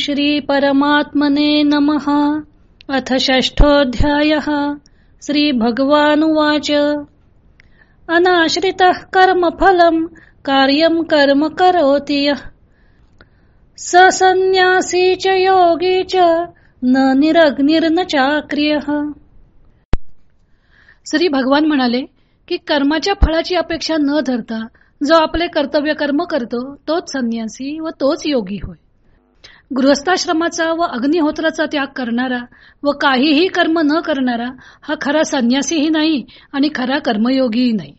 श्री परमात्मने नमः। अथ षष्ठोऽध्यायः। श्रीभगवानुवाच अनाश्रितः कर्मफलम् कार्यं कर्म करोति यः। स संन्यासी च योगी च न निरग्निर्न चाक्रियः। श्री भगवान म्हणाले की कर्माच्या फळाची अपेक्षा न धरता जो आपले कर्तव्य कर्म करतो तोच संन्यासी व तोच योगी होय. गृहस्थाश्रमाचा व अग्निहोत्राचा त्याग करणारा व काहीही कर्म न करणारा हा खरा संन्यासीही नाही आणि खरा कर्मयोगीही नाही.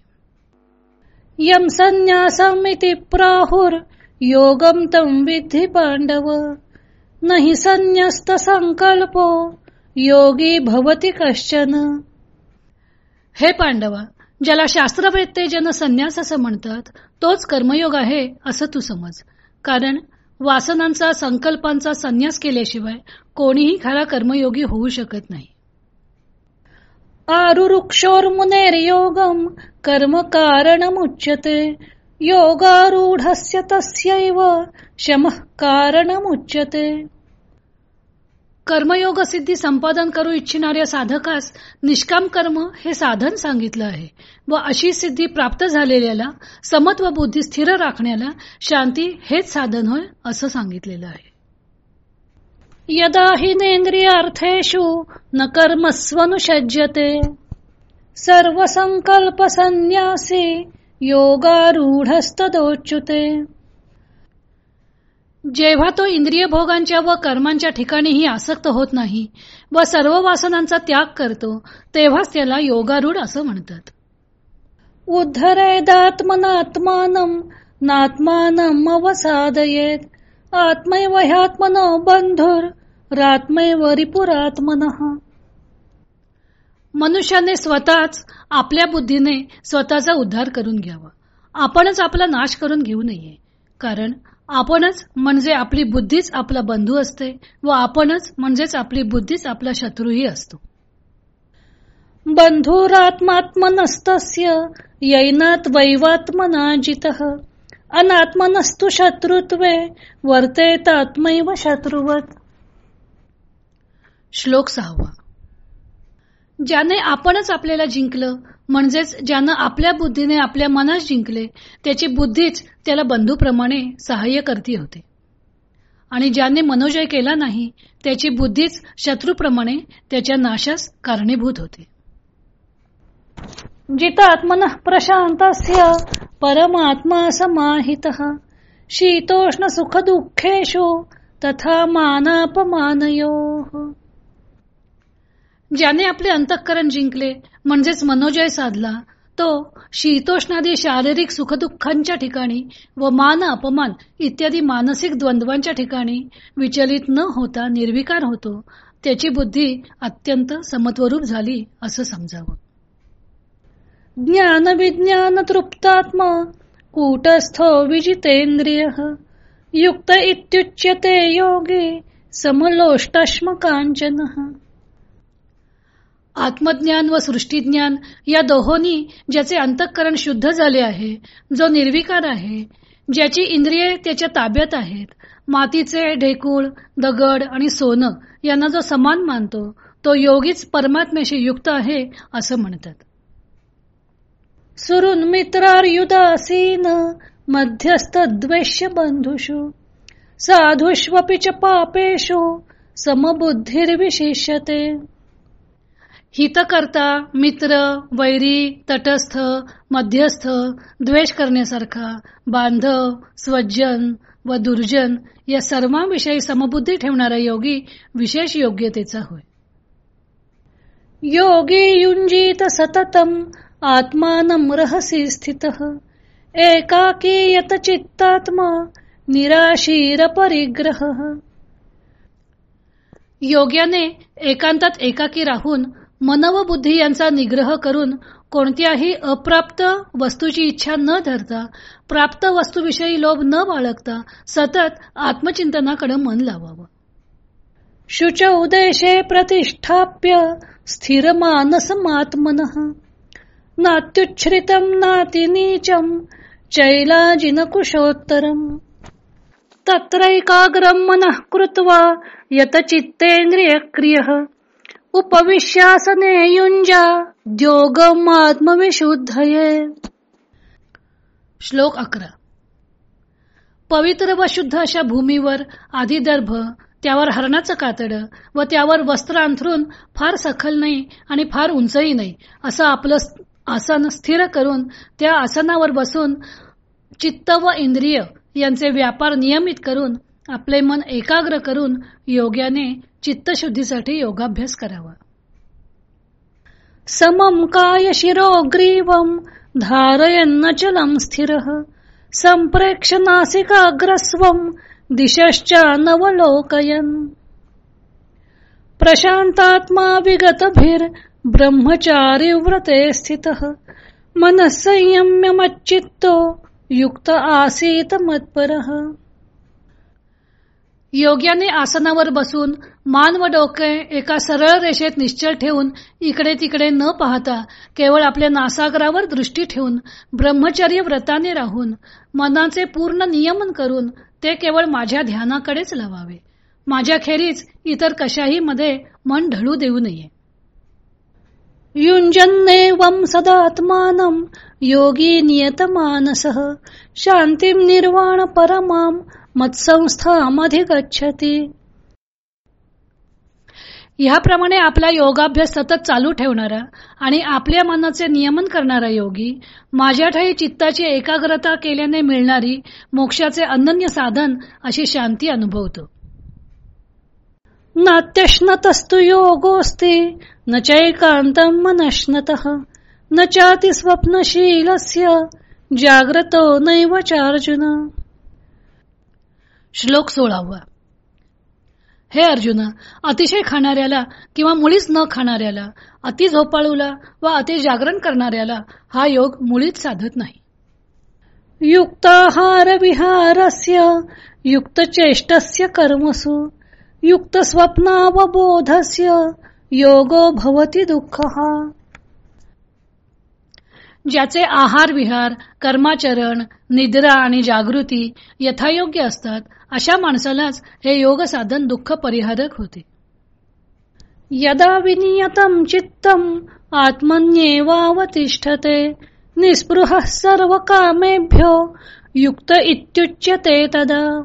यम संन्यासमिती प्राहुर योगम तम विधी पांडव नाही संन्यस्त संकल्पो योगी भवती कश्चन। हे पांडवा ज्याला शास्त्रवेत्ते जन संन्यास असं म्हणतात तोच कर्मयोग आहे असं तू समज. कारण वासनांचा संकल्पांचा संन्यास केल्याशिवाय कोणीही खरा कर्मयोगी होऊ शकत नाही. योगम कर्म कारणमुच्यते. योगारूढस्य तस्यैव शमः कारणमुच्यते. कर्मयोग सिद्धी संपादन करू इच्छिणाऱ्या साधकास निष्काम कर्म हे साधन सांगितलं आहे व अशी सिद्धी प्राप्त झालेल्याला समत्व बुद्धी स्थिर राखण्याला शांती हेच साधन होय असं सांगितलेलं आहे. यदा हिनेंद्रियार्थेषु न कर्मस्वनुषज्यते सर्व संकल्प संन्यासी योगारूढस्तदोच्युते. जेव्हा तो इंद्रिय भोगांच्या व कर्मांच्या ठिकाणीही आसक्त होत नाही व सर्व वासनांचा त्याग करतो तेव्हाच त्याला योगारूढ असं म्हणतात. उद्धरेदात्मनात्मानम नात्मानम अवसादयेत आत्मैव ह्यात्मनो बंधुर रात्मैव रिपुरात्मन. मनुष्याने स्वतःच आपल्या बुद्धीने स्वतःचा उद्धार करून घ्यावा. आपणच आपला नाश करून घेऊ नये. कारण आपणच म्हणजे आपली बुद्धीच आपला बंधू असते व आपणच म्हणजेच आपली बुद्धीच आपला शत्रूही असतो. बंधुरात्मात्मनस्तस्य यैनात वैवात्मना जित अनात्मनस्तु शत्रुत्वे वर्तेतात्मैव शत्रुवत। श्लोक सहावा। ज्याने आपणच आपल्याला जिंकलं म्हणजेच ज्यानं आपल्या बुद्धीने आपल्या मनास जिंकले त्याची बुद्धीच त्याला बंधूप्रमाणे सहाय्य करती होते. आणि ज्याने मनोजय केला नाही त्याची बुद्धीच शत्रूप्रमाणे त्याच्या नाशास कारणीभूत होते. जितात्मन प्रशांतस्य परमात्मा समाहित। शीतोष्ण सुख दुःखेशो तथा मानापमानयो। ज्याने आपले अंतःकरण जिंकले म्हणजेच मनोजय साधला तो शीतोष्णादी शारीरिक सुखदुःखांच्या ठिकाणी व मान अपमान इत्यादी मानसिक द्वंद्वांच्या ठिकाणी विचलित न होता निर्विकार होतो. त्याची बुद्धी अत्यंत समत्वरूप झाली असं समजावं. ज्ञान विज्ञान तृप्तात्मा कूटस्थो विजितेंद्रिय युक्त इत्युच्यते योगी समलोष्टाश्म कांचन आत्मज्ञान व सृष्टीज्ञान या दोहोनी ज्याचे अंतःकरण शुद्ध झाले आहे जो निर्विकार आहे ज्याची इंद्रिये त्याच्या ताब्यात आहेत मातीचे ढेकूळ दगड आणि सोनं यांना जो समान मानतो तो योगीच परमात्म्याशी युक्त आहे असं म्हणतात. सुरुन मित्रार्युदासीन मध्यस्थ द्वेष बंधुषु साधुष्वपि च पापेषु समबुद्धिर्विशेषते हितकर्ता मित्र वैरी तटस्थ मध्यस्थ द्वेष करण्यासारखा बांधव स्वजन व दुर्जन या सर्वांविषयी समबुद्धी ठेवणारा योगी विशेष योग्यतेचा होय. योगी युंजीत सततम आत्मानम रहसी स्थित। एकाकी यत चित्तात्मा निराशीर परिग्रह। योग्याने एकांतात एकाकी राहून मन व बुद्धी यांचा निग्रह करून कोणत्याही अप्राप्त वस्तूची इच्छा न धरता प्राप्त वस्तूविषयी लोभ न बाळगता सतत आत्मचिंतनाकडे मन लावावं. शुच उदेशे प्रतिष्ठाप्य स्थिर मानस मात्मन। नात्युच्छ्रितम नातिनीचम चैलाजिन कुशोत्तरम तत्रैकाग्रम मनः कृत्वा यत चित्तेंद्रिय क्रिय उपविश्यासने युंजा द्योगम आत्मविशुद्धये। श्लोक अकरा. पवित्र व शुद्ध अशा भूमीवर आदिदर्भ त्यावर हरणाचं कातड व त्यावर वस्त्र अंथरून फार सखल नाही आणि फार उंचही नाही असं आपलं आसन स्थिर करून त्या आसनावर बसून चित्त व इंद्रिय यांचे व्यापार नियमित करून आपले मन एकाग्र करून योग्याने चित्तशुद्धीसाठी योगाभ्यास करावा. समम काय शिरोग्रीवम धारयन्न चलम स्थिर संप्रेक्ष नासिकाग्रस्व दिशश्चा नवलोकयन. प्रशांतात्मा विगतभिर ब्रह्मचारी व्रते स्थित मनसंयम्यमच्चित्तो युक्त आसीत मत्पर. योग्याने आसनावर बसून मान व डोके एका सरळ रेषेत निश्चल ठेवून इकडे तिकडे न पाहता केवळ आपल्या नासागरावर दृष्टी ठेवून ब्रह्मचर्य व्रताने राहून मनाचे पूर्ण नियमन करून ते केवळ माझ्या ध्यानाकडेच लावावे. माझ्या खेरीज इतर कशाही मध्ये मन ढळू देऊ नये. युञ्जन्नेवं सदात्मानं योगी नियतमानसः। शांतीं निर्वाण परमां मत्संस्थामधिगच्छति। ह्याप्रमाणे आपला योगाभ्यास सतत चालू ठेवणारा आणि आपल्या मनाचे नियमन करणारा योगी माझ्या ठाई चित्ताची एकाग्रता केल्याने मिळणारी मोक्षाचे अनन्य साधन अशी शांती अनुभवतो. नात्यश्नतस्तु योगोऽस्ति न चैकान्तं मनश्नतः न चाति स्वप्नशीलस्य जाग्रतो नैव चार्जुन। श्लोक सोळावा. हे अर्जुना अतिशय खाणाऱ्याला किंवा मुळीच न खाणाऱ्याला अति झोपाळूला व अति जागरण करणाऱ्याला हा योग मुळीच साधत नाही. युक्ताहार विहारस्य युक्त चेष्टस्य कर्मसु युक्त स्वप्नावबोधस्य योगो भवती दुःख। ज्याचे आहार विहार कर्माचरण निद्रा आणि जागृती यथायोग्य असतात अशा माणसालाच हे योग साधन दुःख परिहारक होते. यदा विनियतम चित्तम आत्मन्येवावतिष्ठते निस्पृह सर्व कामेभ्यो युक्त इत्युच्यते तदा।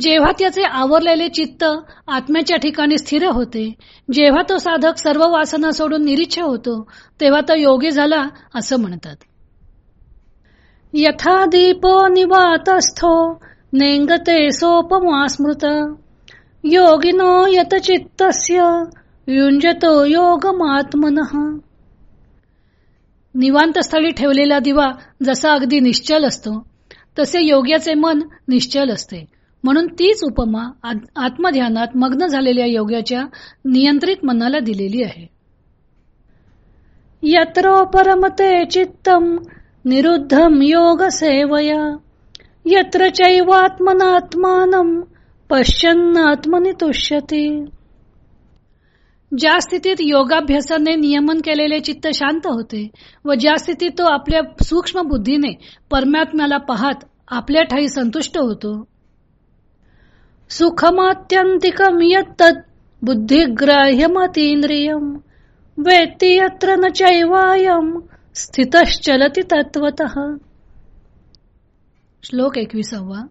जेव्हा त्याचे आवरलेले चित्त आत्म्याच्या ठिकाणी स्थिर होते जेव्हा तो साधक सर्व वासना सोडून निरीच्छ होतो तेव्हा तो योगी झाला असं म्हणतात. यथा दीपो निवातस्थो नेंगते सोपमा स्मृत योगिनो यत चित्तस्य युंजतो योगमात्मन. निवांत स्थळी ठेवलेला दिवा जसा अगदी निश्चल असतो तसे योग्याचे मन निश्चल असते. म्हणून तीच उपमा आत्मध्यानात मग्न झालेल्या योग्याच्या नियंत्रित मनाला दिलेली आहे. यत्रो परमते चित्तम निरुद्धम योग सेवया. यत्र चैवात्मनात्मानम पश्चन्नात्मनि तुष्यती. ज्या स्थितीत योगाभ्यासाने नियमन केलेले चित्त शांत होते व ज्या स्थितीत तो आपल्या सूक्ष्म बुद्धीने परमात्म्याला पाहत आपल्या ठाई संतुष्ट होतो सुखमात्यंतिकम यत्तत् बुद्धिग्राह्यमतींद्रियम वेत्ती यत्र न चैवायम स्थितश्चलती तत्वत श्लोक एकविसावा।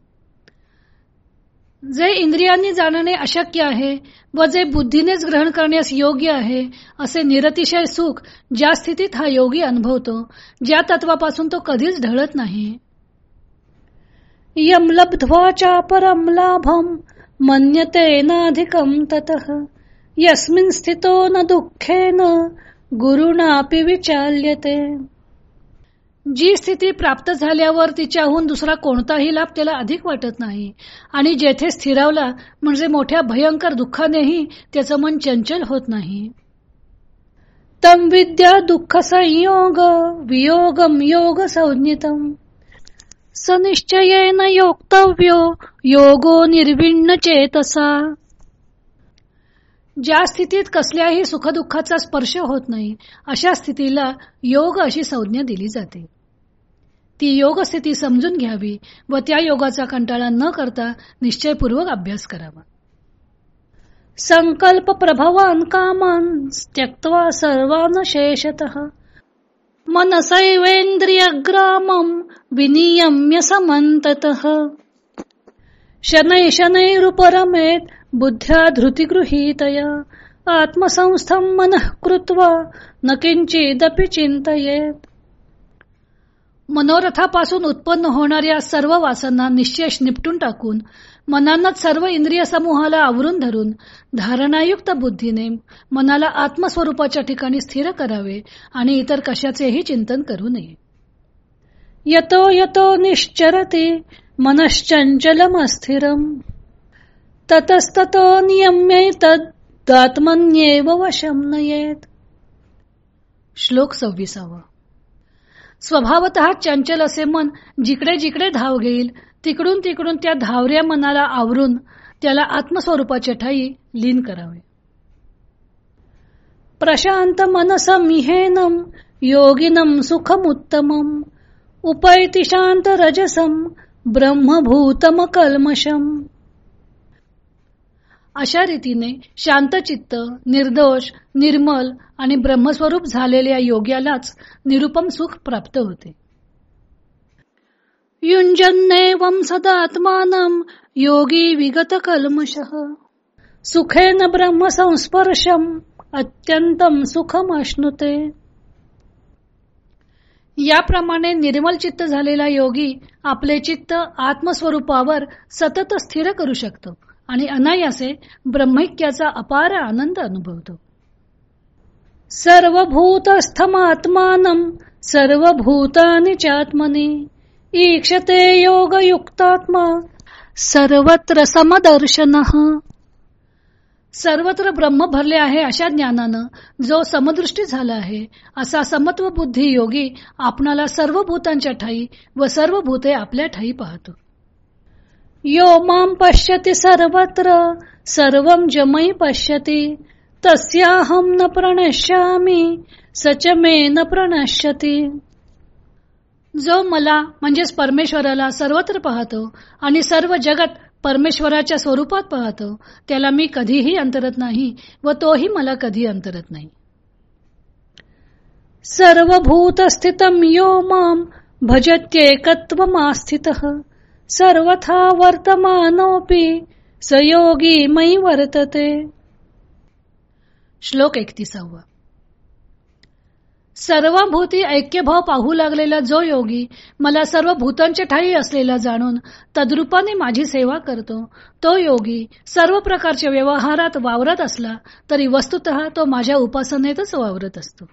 जे इंद्रियांनी जाणणे अशक्य आहे व जे बुद्धीनेच ग्रहण करण्यास योग्य आहे असे निरतिशय सुख ज्या स्थितीत हा योगी अनुभवतो ज्या तत्वापासून तो कधीच ढळत नाही. यम लब्ध्वा चापरम मन्यते मन्यतेनाधिकम ततः। यस्मिन स्थितो न दुःखेन गुरुणापि विचाल्यते। जी स्थिती प्राप्त झाल्यावर तिच्याहून दुसरा कोणताही लाभ त्याला अधिक वाटत नाही. आणि जेथे स्थिरावला म्हणजे मोठ्या भयंकर दुःखानेही त्याचं मन चंचल होत नाही. तम विद्या दुःख संयोग वियोगम योग संज्ञितम सनिश्चयेन योक्तव्यो योगो निर्विण्ण चेतसा. ज्या स्थितीत कसल्याही सुखदुःखाचा स्पर्श होत नाही अशा स्थितीला योग अशी संज्ञा दिली जाते. ती योग स्थिती समजून घ्यावी व त्या योगाचा कंटाळा न करता निश्चयपूर्वक अभ्यास करावा. संकल्प प्रभवान कामान त्यक्त्वा सर्वान शेषत. मनसैवेन्द्रियग्रामं विनियम्य समन्ततः। शनै शनैरुपरमेत बुद्ध्या धृतिगृहीतया आत्मसंस्थम मनः कृत्वा न किंचिदपि चिंतयेत मनोरथापासून उत्पन्न होणाऱ्या सर्व वासना निश्चय निपटून टाकून मनानच सर्व इंद्रिय समूहाला आवरून धरून धारणायुक्त बुद्धीने मनाला आत्मस्वरूपाच्या ठिकाणी स्थिर करावे आणि इतर कशाचेही चिंतन करू नये. यतो यतो निश्चरते मनश्चंचलमस्थिरम. ततस्ततो नियम्यैतदात्मन्येव वशम नयेत. श्लोक सव्वीसावा। स्वभावत चंचल असे मन जिकडे जिकडे धाव घेईल तिकडून तिकडून त्या धावऱ्या मनाला आवरून त्याला आत्मस्वरूपाचे ठाई लीन करावे. प्रशांत मनसमिहेनम योगिनम सुखमुत्तमम उपैति शांत रजसम ब्रह्मभूतम कल्मशम अशा रीतीने शांतचित्त निर्दोष निर्मल आणि ब्रह्मस्वरूप झालेल्या योग्यालाच निरुपम सुख प्राप्त होते. युंजन्नेवम सदात्मानं योगी विगत कल्मशः सुखेन ब्रह्म संस्पर्शम अत्यंतम सुखम अश्नुते याप्रमाणे निर्मल चित्त झालेला योगी आपले चित्त आत्मस्वरूपावर सतत स्थिर करू शकतो आणि अनायासे ब्रह्मैक्याचा अपार आनंद अनुभवतो. सर्वभूतस्थमात्मानं सर्वभूतानि चात्मनी ईक्षते योगयुक्तात्मा सर्वत्र समदर्शन। सर्वत्र ब्रह्म भरले आहे अशा ज्ञानानं जो समदृष्टी झाला आहे असा समत्व बुद्धी योगी आपणाला सर्व भूतांच्या ठाई व सर्व भूते आपल्या ठाई पाहतो. यो माम पश्यति सर्वत्र सर्व जमई पश्यति तस्याहम न प्रणश्यामी सच मे न प्रणश्यती। जो मला म्हणजेच परमेश्वराला सर्वत्र पाहतो आणि सर्व जगत परमेश्वराच्या स्वरूपात पाहतो त्याला मी कधीही अंतरत नाही व तोही मला कधी अंतरत नाही. सर्वभूत स्थितम यो माम भजत्येकत्वमास्थित। सर्वथा वर्तमानोपी सयोगी मयी वर्तते। श्लोक एकतीसावा. सर्व भूती ऐक्यभाव पाहू लागलेला जो योगी मला सर्व भूतांच्या ठाई असलेला जाणून तद्रुपाने माझी सेवा करतो तो योगी सर्व प्रकारच्या व्यवहारात वावरत असला तरी वस्तुत तो माझ्या उपासनेतच वावरत असतो.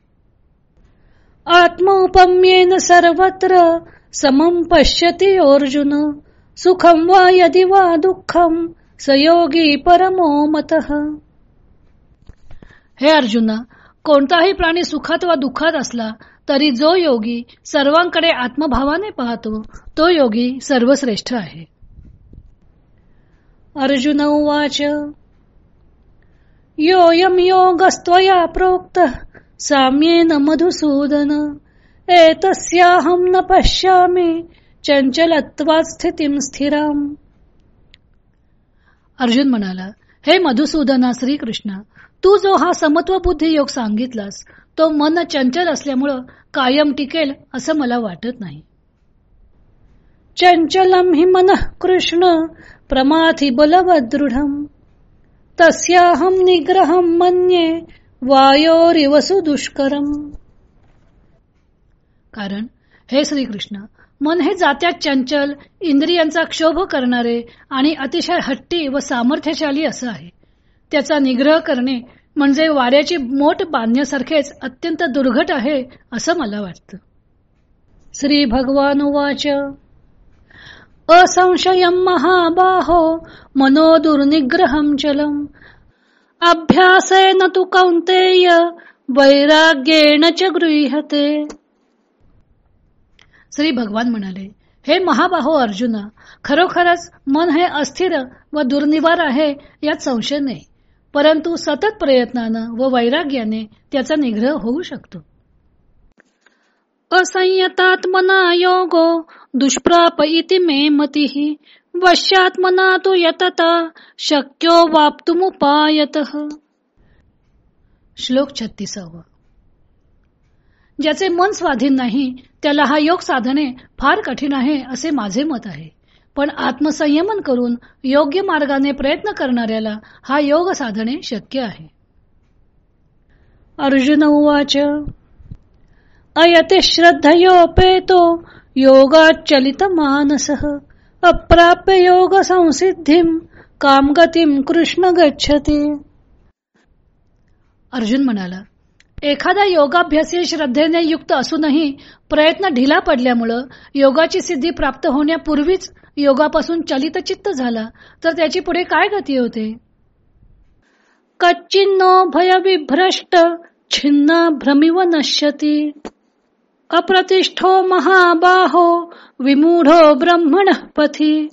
आत्मोपम्येन सर्वत्र समम पश्यती अर्जुन सुखम वा यदि वा दुःखम सयोगी परमो मत। हे अर्जुना कोणताही प्राणी सुखात वा दुःखात असला तरी जो योगी सर्वांकडे आत्मभावाने पाहतो तो योगी सर्वश्रेष्ठ आहे. अर्जुन उवाच योयम योगस्त्वया प्रोक्त साम्येन मधुसूदन एतस्याहम न पश्यामी चंचलत्वात स्थितीम स्थिराम. अर्जुन म्हणाला हे मधुसूदना श्रीकृष्ण तू जो हा समत्व बुद्धी योग सांगितलास तो मन चंचल असल्यामुळं कायम टिकेल असं मला वाटत नाही. चंचलम हि मन कृष्ण प्रमाथी बलवदृढम. तस्याहम निग्रहम मन्ये वायोरिवसु दुष्करम कारण हे श्रीकृष्ण मन हे जात्यात चंचल इंद्रियांचा क्षोभ करणारे आणि अतिशय हट्टी व सामर्थ्यशाली असं आहे. त्याचा निग्रह करणे म्हणजे वाऱ्याची मोठ बांधण्यासारखेच अत्यंत दुर्घट आहे असं मला वाटतं. श्री भगवान उवाच. असंशयम महाबाहो मनो दुर्निग्रहम चलम. अभ्यासेन तु कौंतेय वैराग्येन च गृह्यते. श्री भगवान म्हणाले हे महाबाहो अर्जुना खरोखरच मन हे अस्थिर व दुर्निवार आहे यात संशय नाही. परंतु सतत प्रयत्नानं व वैराग्याने त्याचा निग्रह होऊ शकतो. असंयतात्मना योगो दुष्प्राप इति मे मती वश्यात्मना तो यतता शक्यो वाप्तुमुपायत. श्लोक छत्तीसावा. ज्याचे मन स्वाधीन नाही त्याला हा योग साधने फार कठीण आहे असे माझे मत आहे. पण आत्मसंयमन करून योग्य मार्गाने प्रयत्न करणाऱ्याला हा योग साधणे शक्य आहे. अर्जुन उवाच अयते श्रद्धयोपेतो योगाचलित मानस अप्राप्य योग संसिद्धिम कामगतीम कृष्ण गच्छते। अर्जुन म्हणाला एखादा योगाभ्यासी श्रद्धेने युक्त असूनही प्रयत्न ढिला पडल्यामुळं योगाची सिद्धी प्राप्त होण्यापूर्वीच योगापासून चलित चित्त झाला तर त्याची पुढे काय गती होते? कच्चिन्नो भय विभ्रष्ट छिन्ना भ्रमिव नश्यती। अप्रतिष्ठो महाबाहो विमूढो ब्रह्मण पथी।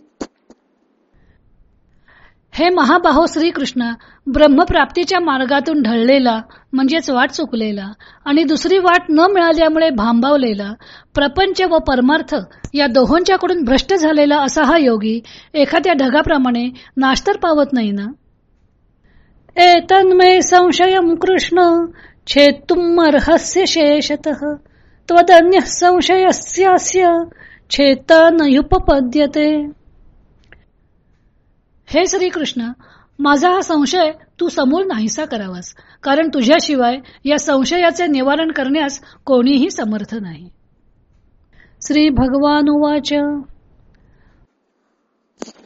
हे महाबाहो श्रीकृष्ण ब्रह्मप्राप्तीच्या मार्गातून ढळलेला म्हणजेच वाट चुकलेला आणि दुसरी वाट न मिळाल्यामुळे भांबावलेला प्रपंच व परमार्थ या दोहोंच्याकडून भ्रष्ट झालेला असा हा योगी एखाद्या ढगाप्रमाणे नाश्तर पावत नाही ना? एतन्मे संशयम कृष्ण छेतुमर्हस्य शेषत। त्वदन्य संशयस्यास्य छेता नयुपपद्यते हे श्रीकृष्ण माझा हा संशय तू समूळ नाहीसा करावास कारण तुझ्याशिवाय या संशयाचे निवारण करण्यास कोणीही समर्थ नाही. श्री भगवान उवाच.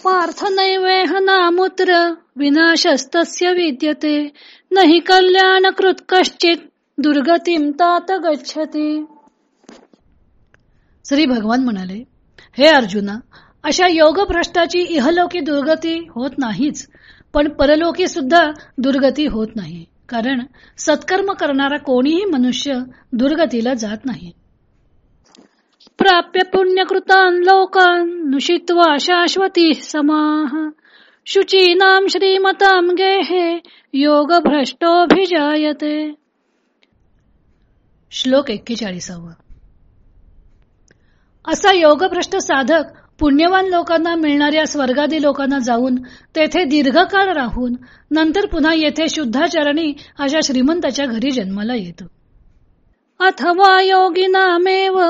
पार्थ नैवेह नामुत्र विनाशस्तस्य विद्यते नहि कल्याणकृत कश्चित दुर्गतीम तात गच्छती. श्री भगवान म्हणाले हे अर्जुना अशा योगभ्रष्टाची इहलोकी दुर्गती होत नाहीच पण परलोकी सुद्धा दुर्गती होत नाही. कारण सत्कर्म करणारा कोणीही मनुष्य दुर्गतीला जात नाही. प्राप्य पुण्यकृतान लोकान नुषित्वा शाश्वती समाह. शुचीनाम श्रीमताम गेहे योग भ्रष्टोभिजायते श्लोक एक्केचाळीसावा. असा योगभ्रष्ट साधक पुण्यवान लोकांना मिळणाऱ्या स्वर्गादी लोकांना जाऊन तेथे दीर्घकाळ राहून नंतर पुन्हा येथे शुद्धाचरणी अशा श्रीमंताच्या घरी जन्माला येतो. अथवा योगिनामेव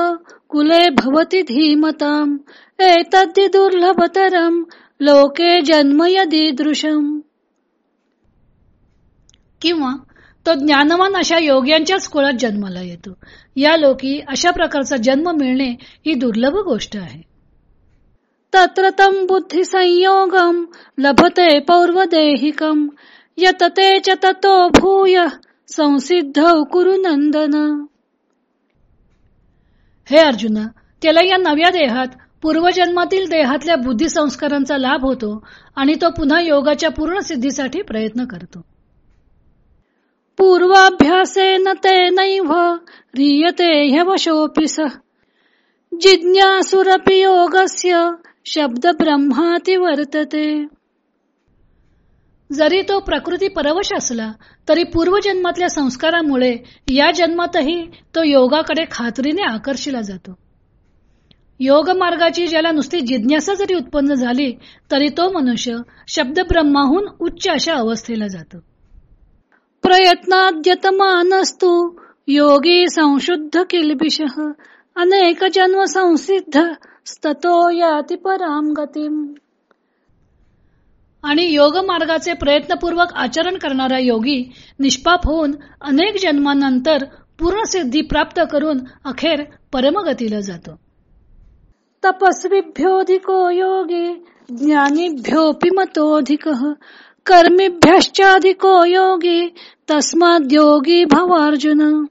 कुले भवती धीमताम एतद्दि दुर्लभतरम लोके जन्म यदीदृशम किंवा तो ज्ञानवान अशा योग्यांच्याच कुळात जन्माला येतो. या लोकी अशा प्रकारचा जन्म मिळणे ही दुर्लभ गोष्ट आहे. तत्र तम बुद्धी संयोगम लभते पौर्वदेहिकम। यतते च ततो भूय संसिद्ध कुरु नंदन हे अर्जुना त्याला या नव्या देहात पूर्वजन्मातील देहातल्या बुद्धी संस्कारांचा लाभ होतो आणि तो पुन्हा योगाच्या पूर्ण सिद्धीसाठी प्रयत्न करतो. पूर्वाभ्यासेन ते नैव ह्रियते ह्यवशोऽपि सः। जिज्ञासुरपि योगस्य शब्द ब्रह्माती वर्तते। जरी तो प्रकृती परवश असला तरी पूर्वजन्मातल्या संस्कारामुळे या जन्मातही तो योगाकडे खात्रीने आकर्षिला जातो. योग मार्गाची ज्याला नुसती जिज्ञासा जरी उत्पन्न झाली तरी तो मनुष्य शब्द ब्रह्माहून उच्च अशा अवस्थेला जातो. प्रयत्नाद्यतमानस्तु योगी संशुद्ध किलबिश अनेक जन्म संसिद्ध स्ततो याती पराम गतीम. आणि योग मार्गाचे प्रयत्नपूर्वक आचरण करणारा योगी निष्पाप होऊन अनेक जन्मानंतर पूर्ण सिद्धी प्राप्त करून अखेर परमगतीला जातो. तपस्वीभ्योधिको योगी ज्ञानीभ्योपि मतोधिक कर्मीभ्यश्चाधिको योगी तस्माद योगी भवार्जुन.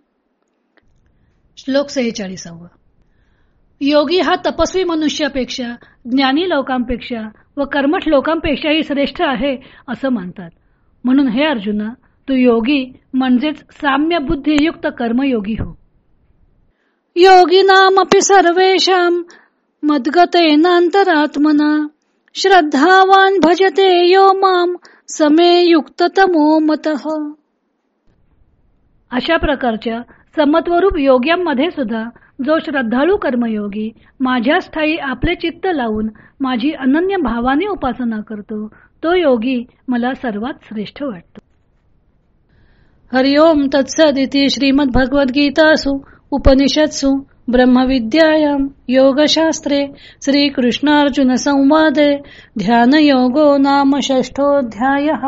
श्लोक सेहेचाळीसावा. योगी हा तपस्वी मनुष्यापेक्षा ज्ञानी लोकांपेक्षा व कर्मठ लोकांपेक्षाही श्रेष्ठ आहे असं मानतात म्हणून हे अर्जुना तू योगी म्हणजेच साम्य बुद्धियुक्त कर्मयोगी हो. योगिनामपि सर्वेषां मद्गतेनांतरात्मना श्रद्धावान भजते यो माम समे युक्ततमो मतः. अशा प्रकारच्या समत्वरूप योग्यांमध्ये सुद्धा जो श्रद्धाळू कर्मयोगी माझ्या स्थायी आपले चित्त लावून माझी अनन्य भावाने उपासना करतो तो योगी मला सर्वात श्रेष्ठ वाटतो. हरिओम तत्सदिती श्रीमद भगवद्गीतासु उपनिषत्सु ब्रह्मविद्यायां योगशास्त्रे श्रीकृष्णार्जुन संवादे ध्यानयोगो नाम षष्ठोऽध्यायः।